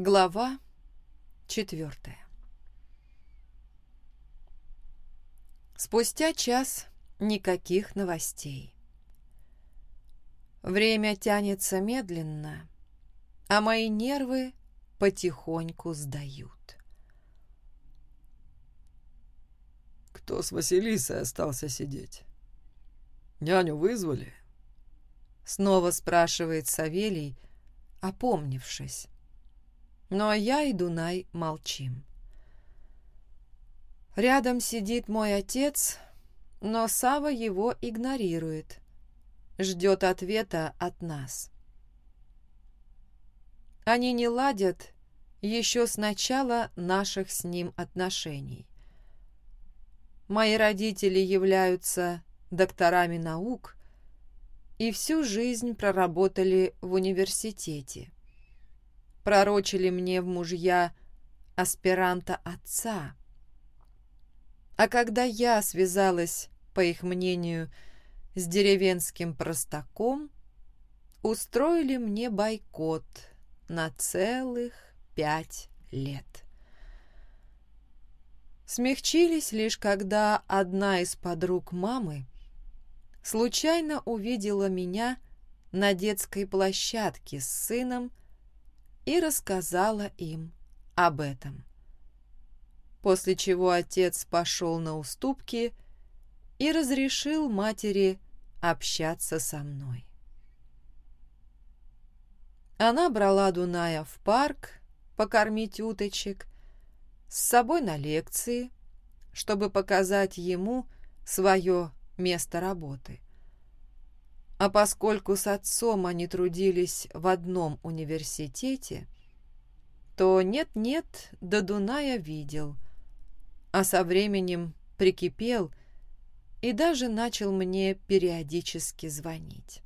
Глава четвертая Спустя час никаких новостей. Время тянется медленно, а мои нервы потихоньку сдают. Кто с Василисой остался сидеть? Няню вызвали? Снова спрашивает Савелий, опомнившись. Но я и Дунай молчим. Рядом сидит мой отец, но Сава его игнорирует, ждет ответа от нас. Они не ладят еще с начала наших с ним отношений. Мои родители являются докторами наук и всю жизнь проработали в университете. Пророчили мне в мужья аспиранта отца. А когда я связалась, по их мнению, с деревенским простаком, устроили мне бойкот на целых пять лет. Смягчились лишь когда одна из подруг мамы случайно увидела меня на детской площадке с сыном и рассказала им об этом. После чего отец пошел на уступки и разрешил матери общаться со мной. Она брала Дуная в парк покормить уточек, с собой на лекции, чтобы показать ему свое место работы. А поскольку с отцом они трудились в одном университете, то нет-нет, до Дуная видел, а со временем прикипел и даже начал мне периодически звонить.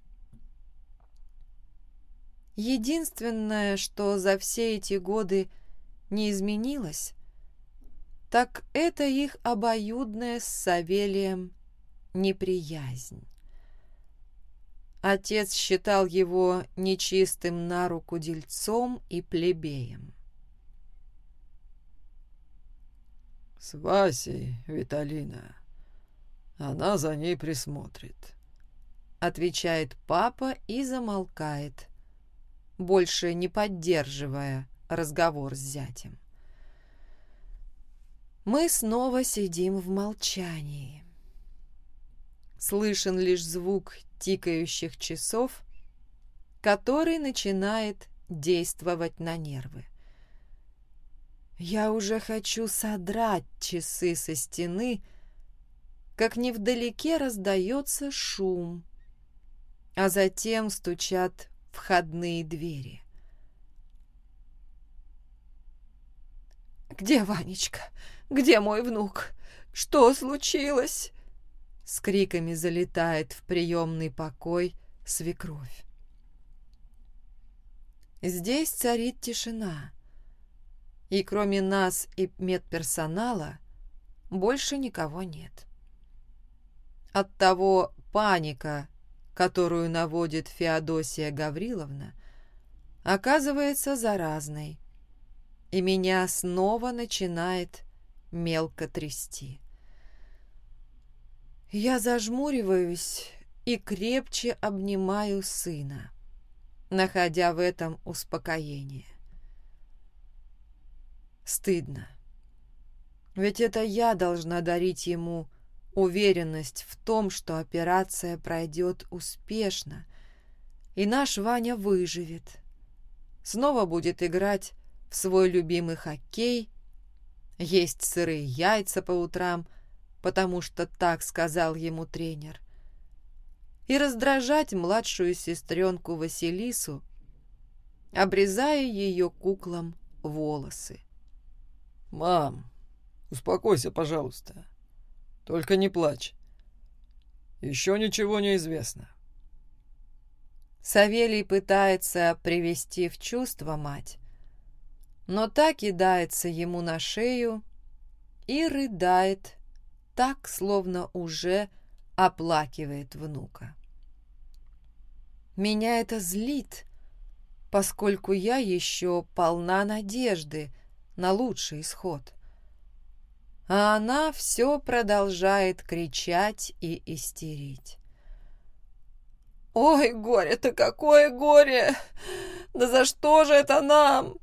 Единственное, что за все эти годы не изменилось, так это их обоюдная с Савелием неприязнь. Отец считал его нечистым на руку дельцом и плебеем. «С Васей, Виталина. Она за ней присмотрит», — отвечает папа и замолкает, больше не поддерживая разговор с зятем. Мы снова сидим в молчании. Слышен лишь звук тикающих часов, который начинает действовать на нервы. Я уже хочу содрать часы со стены, как невдалеке раздается шум, а затем стучат входные двери. «Где Ванечка? Где мой внук? Что случилось?» С криками залетает в приемный покой свекровь. Здесь царит тишина, и кроме нас и медперсонала больше никого нет. Оттого паника, которую наводит Феодосия Гавриловна, оказывается заразной, и меня снова начинает мелко трясти. Я зажмуриваюсь и крепче обнимаю сына, находя в этом успокоение. Стыдно. Ведь это я должна дарить ему уверенность в том, что операция пройдет успешно, и наш Ваня выживет. Снова будет играть в свой любимый хоккей, есть сырые яйца по утрам – потому что так сказал ему тренер, и раздражать младшую сестренку Василису, обрезая ее куклам волосы. «Мам, успокойся, пожалуйста. Только не плачь. Еще ничего не известно». Савелий пытается привести в чувство мать, но так кидается ему на шею и рыдает, так, словно уже оплакивает внука. Меня это злит, поскольку я еще полна надежды на лучший исход. А она все продолжает кричать и истерить. «Ой, горе-то какое горе! Да за что же это нам?»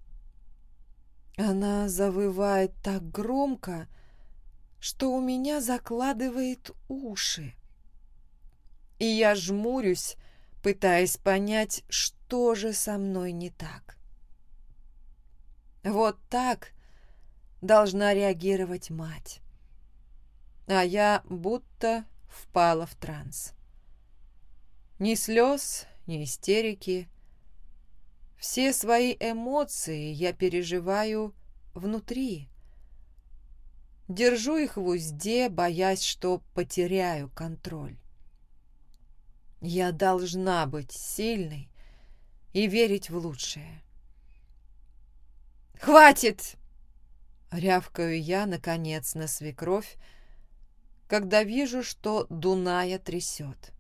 Она завывает так громко, что у меня закладывает уши. И я жмурюсь, пытаясь понять, что же со мной не так. Вот так должна реагировать мать. А я будто впала в транс. Ни слез, ни истерики. Все свои эмоции я переживаю внутри. Держу их в узде, боясь, что потеряю контроль. Я должна быть сильной и верить в лучшее. «Хватит!» — рявкаю я, наконец, на свекровь, когда вижу, что Дуная трясет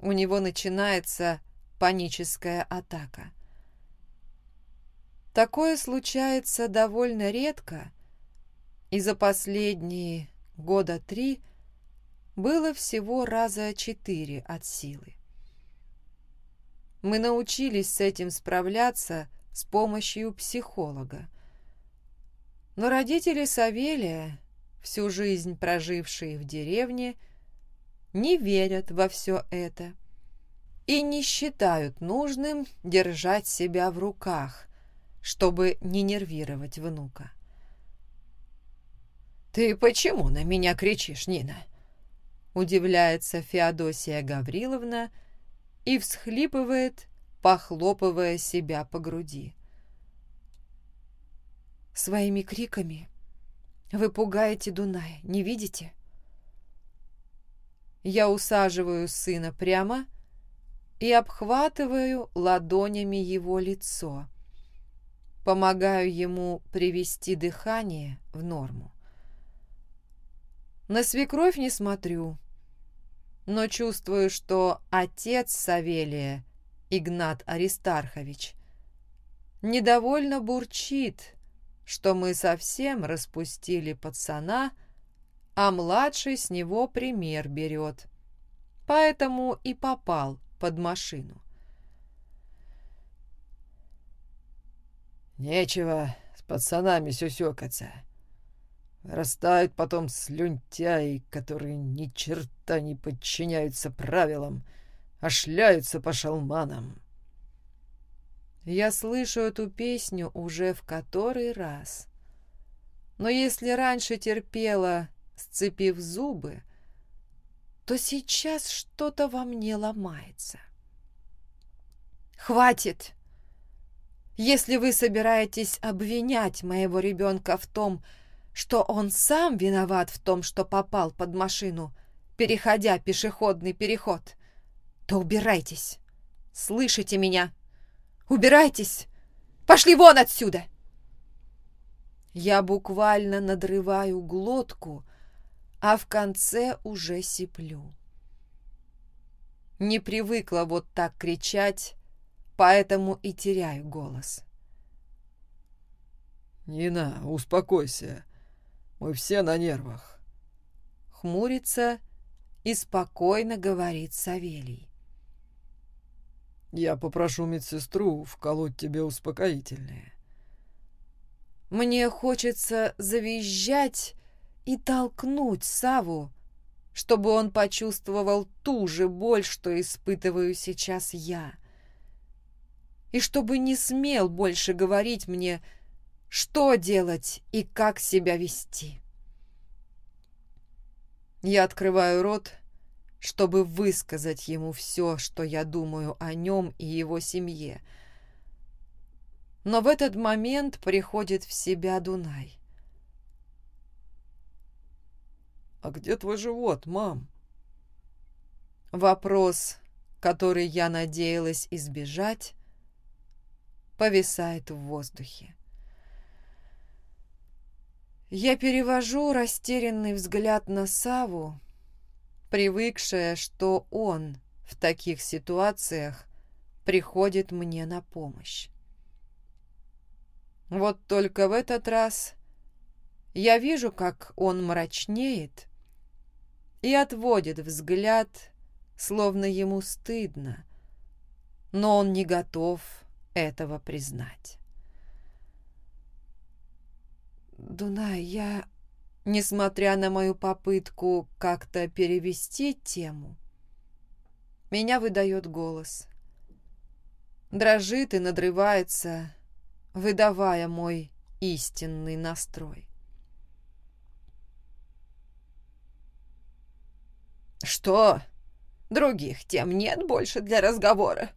у него начинается паническая атака. Такое случается довольно редко, и за последние года три было всего раза четыре от силы. Мы научились с этим справляться с помощью психолога. Но родители Савелия, всю жизнь прожившие в деревне, не верят во все это и не считают нужным держать себя в руках, чтобы не нервировать внука. «Ты почему на меня кричишь, Нина?» Удивляется Феодосия Гавриловна и всхлипывает, похлопывая себя по груди. «Своими криками вы пугаете Дуная, не видите?» Я усаживаю сына прямо и обхватываю ладонями его лицо. Помогаю ему привести дыхание в норму. На свекровь не смотрю, но чувствую, что отец Савелия, Игнат Аристархович, недовольно бурчит, что мы совсем распустили пацана, а младший с него пример берет. Поэтому и попал под машину. «Нечего с пацанами сюсюкаться. Растают потом слюнтяи, которые ни черта не подчиняются правилам, а шляются по шалманам». Я слышу эту песню уже в который раз. Но если раньше терпела сцепив зубы, то сейчас что-то во мне ломается. «Хватит! Если вы собираетесь обвинять моего ребенка в том, что он сам виноват в том, что попал под машину, переходя пешеходный переход, то убирайтесь. Слышите меня? Убирайтесь! Пошли вон отсюда!» Я буквально надрываю глотку, а в конце уже сиплю. Не привыкла вот так кричать, поэтому и теряю голос. «Нина, успокойся. Мы все на нервах». Хмурится и спокойно говорит Савелий. «Я попрошу медсестру вколоть тебе успокоительное». Мне хочется завизжать и толкнуть Саву, чтобы он почувствовал ту же боль, что испытываю сейчас я. И чтобы не смел больше говорить мне, что делать и как себя вести. Я открываю рот, чтобы высказать ему все, что я думаю о нем и его семье. Но в этот момент приходит в себя Дунай. «А где твой живот, мам?» Вопрос, который я надеялась избежать, повисает в воздухе. Я перевожу растерянный взгляд на Саву, привыкшая, что он в таких ситуациях приходит мне на помощь. Вот только в этот раз я вижу, как он мрачнеет и отводит взгляд, словно ему стыдно, но он не готов этого признать. «Дунай, я...» Несмотря на мою попытку как-то перевести тему, меня выдает голос. Дрожит и надрывается, выдавая мой истинный настрой. «Что? Других тем нет больше для разговора?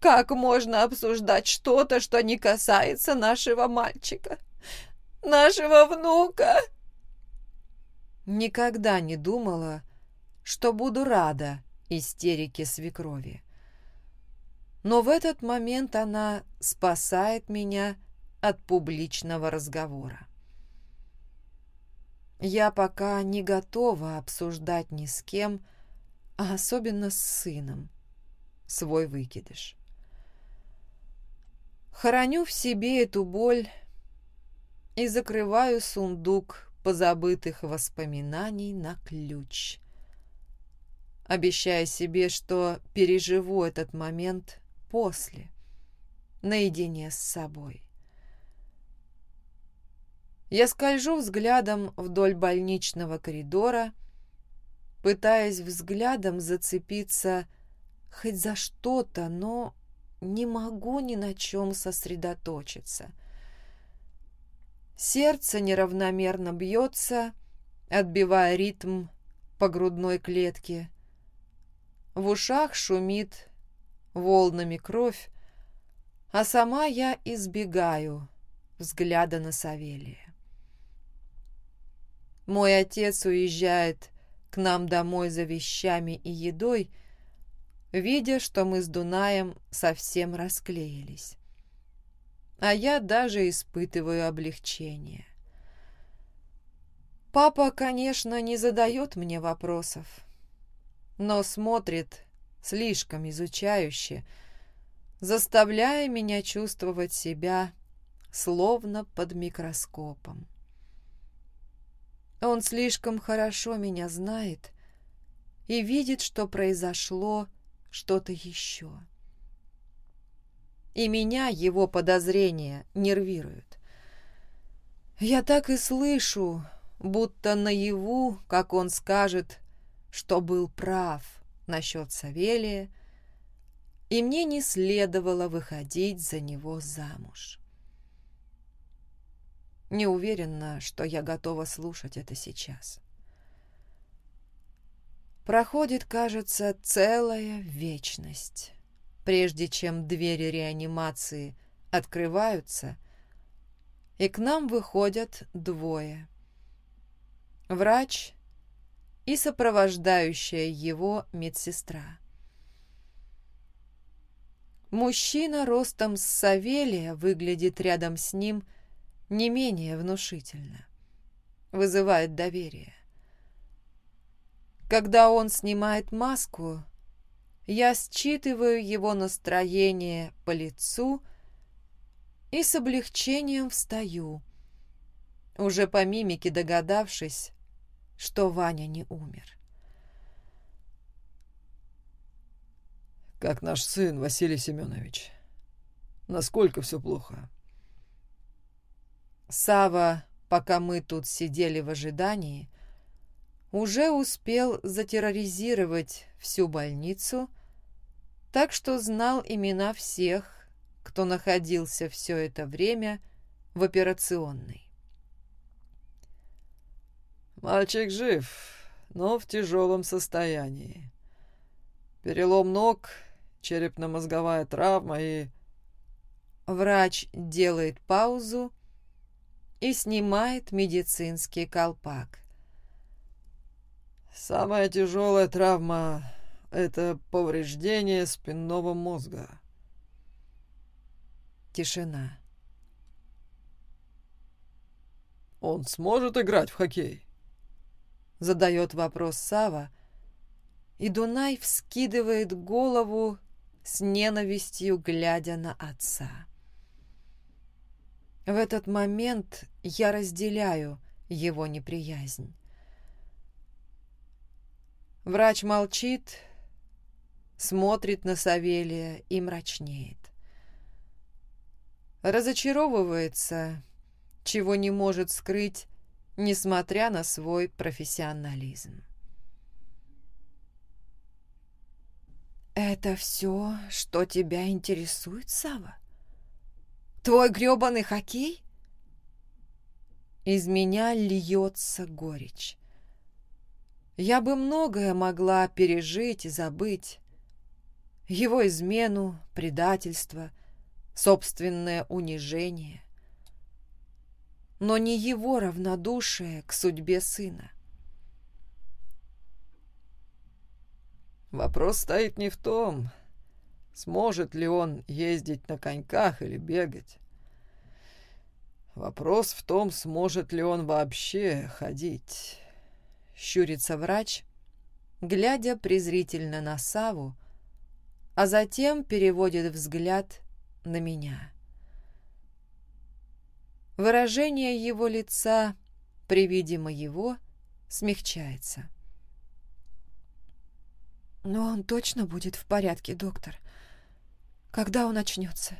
Как можно обсуждать что-то, что не касается нашего мальчика? Нашего внука?» Никогда не думала, что буду рада истерике свекрови. Но в этот момент она спасает меня от публичного разговора. Я пока не готова обсуждать ни с кем, а особенно с сыном, свой выкидыш. Хороню в себе эту боль и закрываю сундук позабытых воспоминаний на ключ, обещая себе, что переживу этот момент после, наедине с собой. Я скольжу взглядом вдоль больничного коридора, пытаясь взглядом зацепиться хоть за что-то, но не могу ни на чем сосредоточиться. Сердце неравномерно бьется, отбивая ритм по грудной клетке. В ушах шумит волнами кровь, а сама я избегаю взгляда на Савелия. Мой отец уезжает к нам домой за вещами и едой, видя, что мы с Дунаем совсем расклеились а я даже испытываю облегчение. Папа, конечно, не задает мне вопросов, но смотрит слишком изучающе, заставляя меня чувствовать себя словно под микроскопом. Он слишком хорошо меня знает и видит, что произошло что-то еще и меня его подозрения нервируют. Я так и слышу, будто наяву, как он скажет, что был прав насчет Савелия, и мне не следовало выходить за него замуж. Не уверена, что я готова слушать это сейчас. Проходит, кажется, целая вечность прежде чем двери реанимации открываются, и к нам выходят двое. Врач и сопровождающая его медсестра. Мужчина ростом с Савелия выглядит рядом с ним не менее внушительно. Вызывает доверие. Когда он снимает маску, я считываю его настроение по лицу и с облегчением встаю, уже по мимике догадавшись, что Ваня не умер. «Как наш сын, Василий Семенович? Насколько все плохо?» Сава, пока мы тут сидели в ожидании, уже успел затерроризировать всю больницу так что знал имена всех, кто находился все это время в операционной. «Мальчик жив, но в тяжелом состоянии. Перелом ног, черепно-мозговая травма и...» Врач делает паузу и снимает медицинский колпак. «Самая тяжелая травма это повреждение спинного мозга. Тишина. Он сможет играть в хоккей? Задает вопрос Сава, и Дунай вскидывает голову с ненавистью глядя на отца. В этот момент я разделяю его неприязнь. Врач молчит, смотрит на Савелия и мрачнеет. Разочаровывается, чего не может скрыть, несмотря на свой профессионализм. «Это все, что тебя интересует, Сава? Твой грёбаный хоккей?» Из меня льется горечь. Я бы многое могла пережить и забыть. Его измену, предательство, собственное унижение. Но не его равнодушие к судьбе сына. Вопрос стоит не в том, сможет ли он ездить на коньках или бегать. Вопрос в том, сможет ли он вообще ходить. Щурится врач, глядя презрительно на Саву, а затем переводит взгляд на меня. Выражение его лица при виде моего смягчается. — но он точно будет в порядке, доктор. Когда он очнется?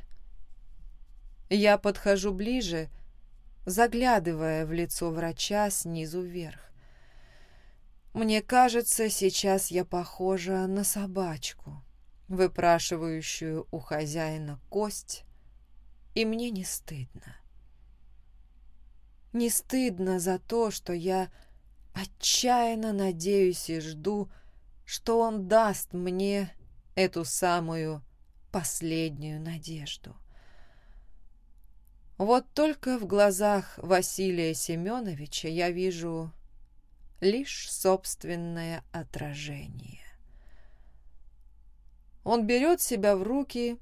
Я подхожу ближе, заглядывая в лицо врача снизу вверх. Мне кажется, сейчас я похожа на собачку, выпрашивающую у хозяина кость, и мне не стыдно. Не стыдно за то, что я отчаянно надеюсь и жду, что он даст мне эту самую последнюю надежду. Вот только в глазах Василия Семеновича я вижу лишь собственное отражение. Он берет себя в руки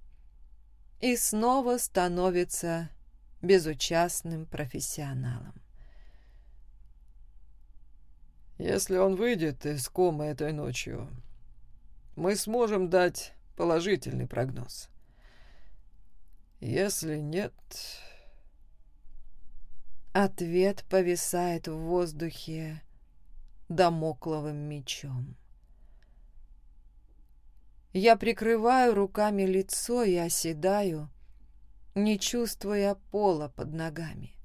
и снова становится безучастным профессионалом. Если он выйдет из комы этой ночью, мы сможем дать положительный прогноз. Если нет... Ответ повисает в воздухе домокловым мечом. Я прикрываю руками лицо и оседаю, не чувствуя пола под ногами.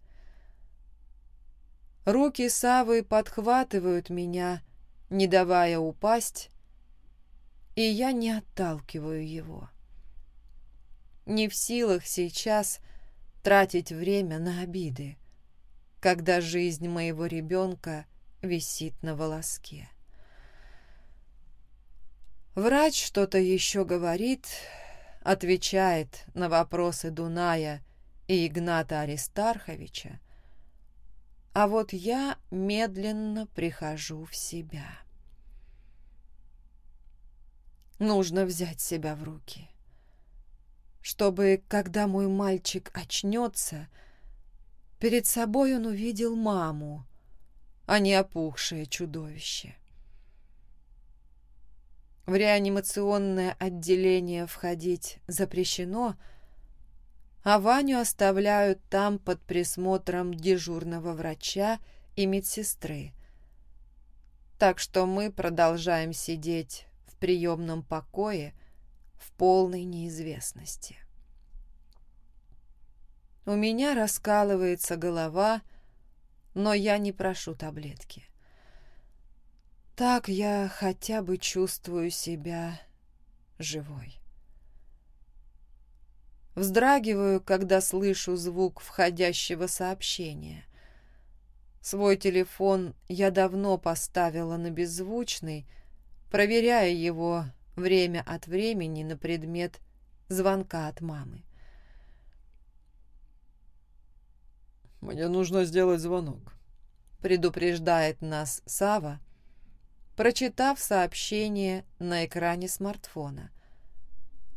Руки Савы подхватывают меня, не давая упасть, и я не отталкиваю его. Не в силах сейчас тратить время на обиды, когда жизнь моего ребенка висит на волоске. Врач что-то еще говорит, отвечает на вопросы Дуная и Игната Аристарховича, а вот я медленно прихожу в себя. Нужно взять себя в руки, чтобы, когда мой мальчик очнется, перед собой он увидел маму, а не опухшее чудовище. В реанимационное отделение входить запрещено — а Ваню оставляют там под присмотром дежурного врача и медсестры. Так что мы продолжаем сидеть в приемном покое в полной неизвестности. У меня раскалывается голова, но я не прошу таблетки. Так я хотя бы чувствую себя живой. Вздрагиваю, когда слышу звук входящего сообщения. Свой телефон я давно поставила на беззвучный, проверяя его время от времени на предмет звонка от мамы. «Мне нужно сделать звонок», — предупреждает нас Сава, прочитав сообщение на экране смартфона,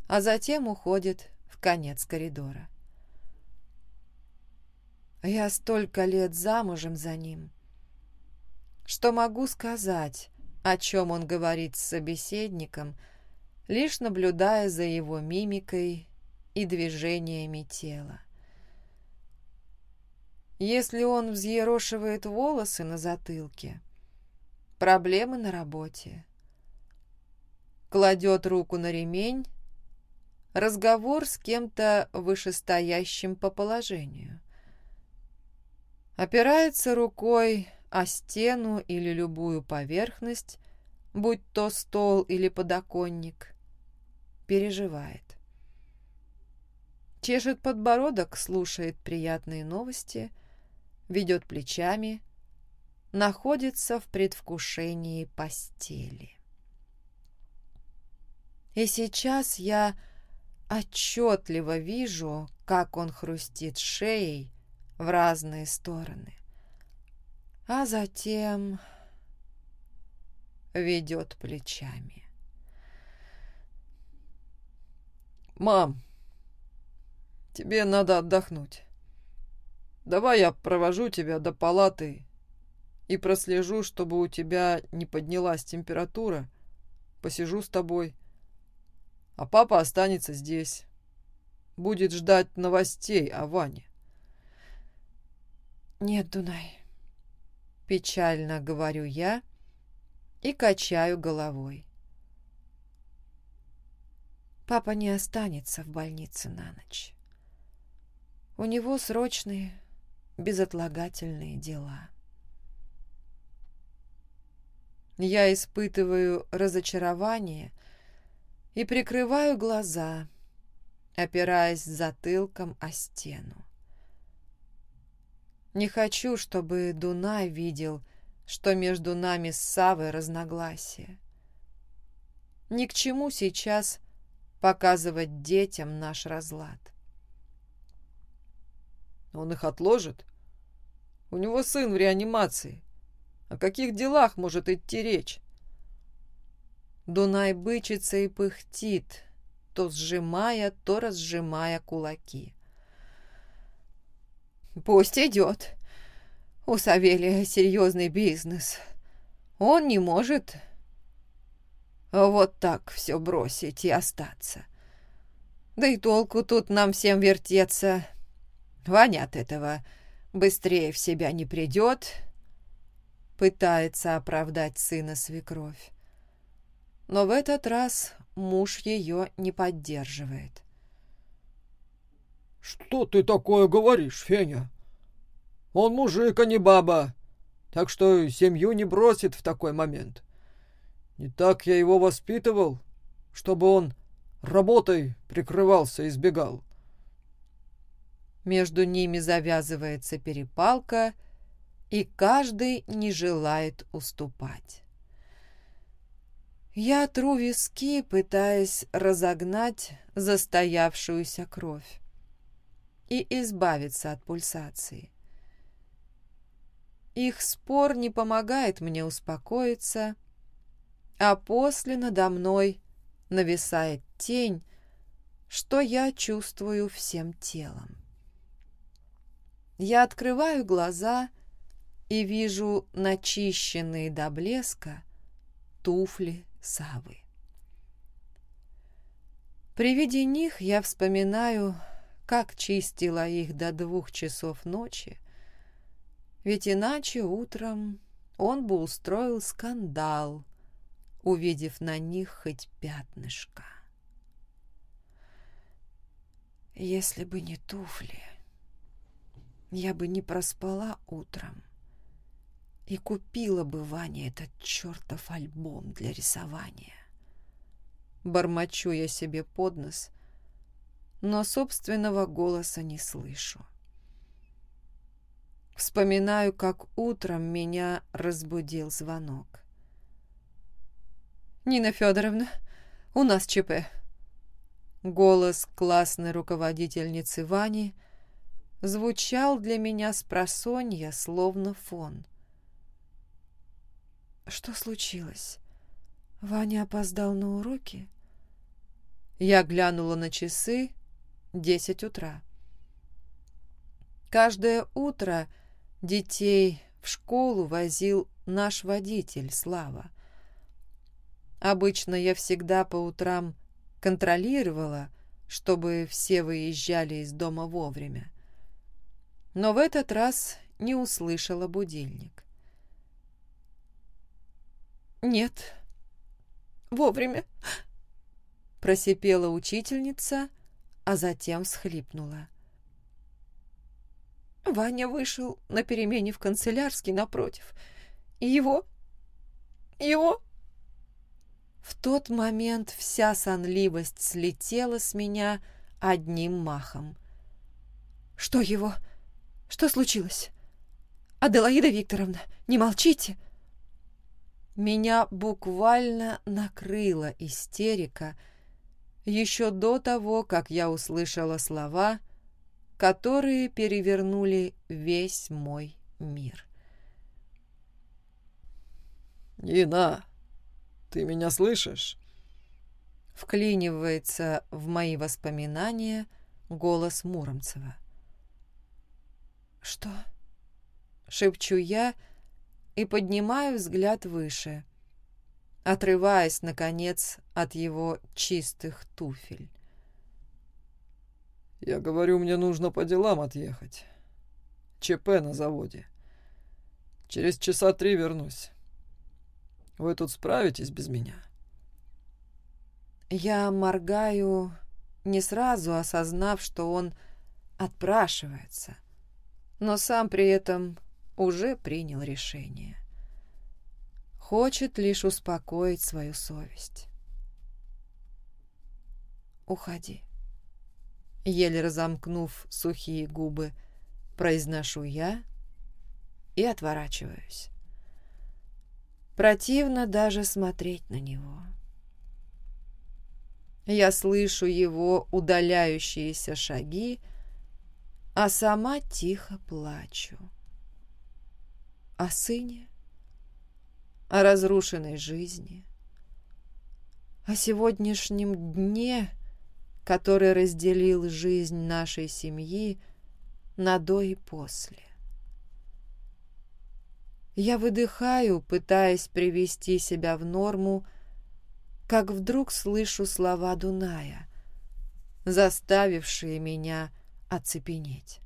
а затем уходит в конец коридора. Я столько лет замужем за ним, что могу сказать, о чем он говорит с собеседником, лишь наблюдая за его мимикой и движениями тела. Если он взъерошивает волосы на затылке, проблемы на работе. Кладет руку на ремень, разговор с кем-то вышестоящим по положению. Опирается рукой о стену или любую поверхность, будь то стол или подоконник. Переживает. Чешет подбородок, слушает приятные новости, ведет плечами, находится в предвкушении постели. И сейчас я отчетливо вижу, как он хрустит шеей в разные стороны, а затем ведет плечами. «Мам, тебе надо отдохнуть. Давай я провожу тебя до палаты и прослежу, чтобы у тебя не поднялась температура. Посижу с тобой. А папа останется здесь. Будет ждать новостей о Ване. «Нет, Дунай», — печально говорю я и качаю головой. Папа не останется в больнице на ночь. У него срочные, безотлагательные дела. Я испытываю разочарование и прикрываю глаза, опираясь затылком о стену. Не хочу, чтобы Дунай видел, что между нами с Савой разногласия. Ни к чему сейчас показывать детям наш разлад. Он их отложит? У него сын в реанимации. О каких делах может идти речь? Дунай бычится и пыхтит, то сжимая, то разжимая кулаки. «Пусть идет. У Савелия серьезный бизнес. Он не может вот так все бросить и остаться. Да и толку тут нам всем вертеться. Ваня от этого быстрее в себя не придет, пытается оправдать сына свекровь. Но в этот раз муж ее не поддерживает. «Что ты такое говоришь, Феня? Он мужик, а не баба, так что семью не бросит в такой момент. Не так я его воспитывал, чтобы он работой прикрывался и избегал». Между ними завязывается перепалка, и каждый не желает уступать. Я тру виски, пытаясь разогнать застоявшуюся кровь и избавиться от пульсации. Их спор не помогает мне успокоиться, а после надо мной нависает тень, что я чувствую всем телом. Я открываю глаза и вижу начищенные до блеска туфли Савы. При виде них я вспоминаю, как чистила их до двух часов ночи, ведь иначе утром он бы устроил скандал, увидев на них хоть пятнышко. Если бы не туфли, я бы не проспала утром и купила бы Ване этот чертов альбом для рисования. Бормочу я себе под нос, но собственного голоса не слышу. Вспоминаю, как утром меня разбудил звонок. «Нина Федоровна, у нас ЧП». Голос классной руководительницы Вани звучал для меня с просонья, словно фон. Что случилось? Ваня опоздал на уроки? Я глянула на часы. Десять утра. Каждое утро детей в школу возил наш водитель Слава. Обычно я всегда по утрам контролировала, чтобы все выезжали из дома вовремя. Но в этот раз не услышала будильник. «Нет, вовремя», — просипела учительница, а затем всхлипнула. Ваня вышел на перемене в канцелярский напротив. Его... его... В тот момент вся сонливость слетела с меня одним махом. «Что его? Что случилось? Аделаида Викторовна, не молчите!» Меня буквально накрыла истерика еще до того, как я услышала слова, которые перевернули весь мой мир. «Нина, ты меня слышишь?» Вклинивается в мои воспоминания голос Муромцева. «Что?» — шепчу я и поднимаю взгляд выше, отрываясь, наконец, от его чистых туфель. «Я говорю, мне нужно по делам отъехать. ЧП на заводе. Через часа три вернусь. Вы тут справитесь без меня?» Я моргаю, не сразу осознав, что он отпрашивается, но сам при этом уже принял решение. Хочет лишь успокоить свою совесть. «Уходи», — еле разомкнув сухие губы, произношу я и отворачиваюсь. Противно даже смотреть на него. Я слышу его удаляющиеся шаги, а сама тихо плачу. О сыне, о разрушенной жизни, о сегодняшнем дне, который разделил жизнь нашей семьи на до и после. Я выдыхаю, пытаясь привести себя в норму, как вдруг слышу слова Дуная, заставившие меня оцепенеть.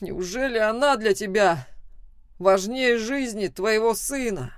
«Неужели она для тебя важнее жизни твоего сына?»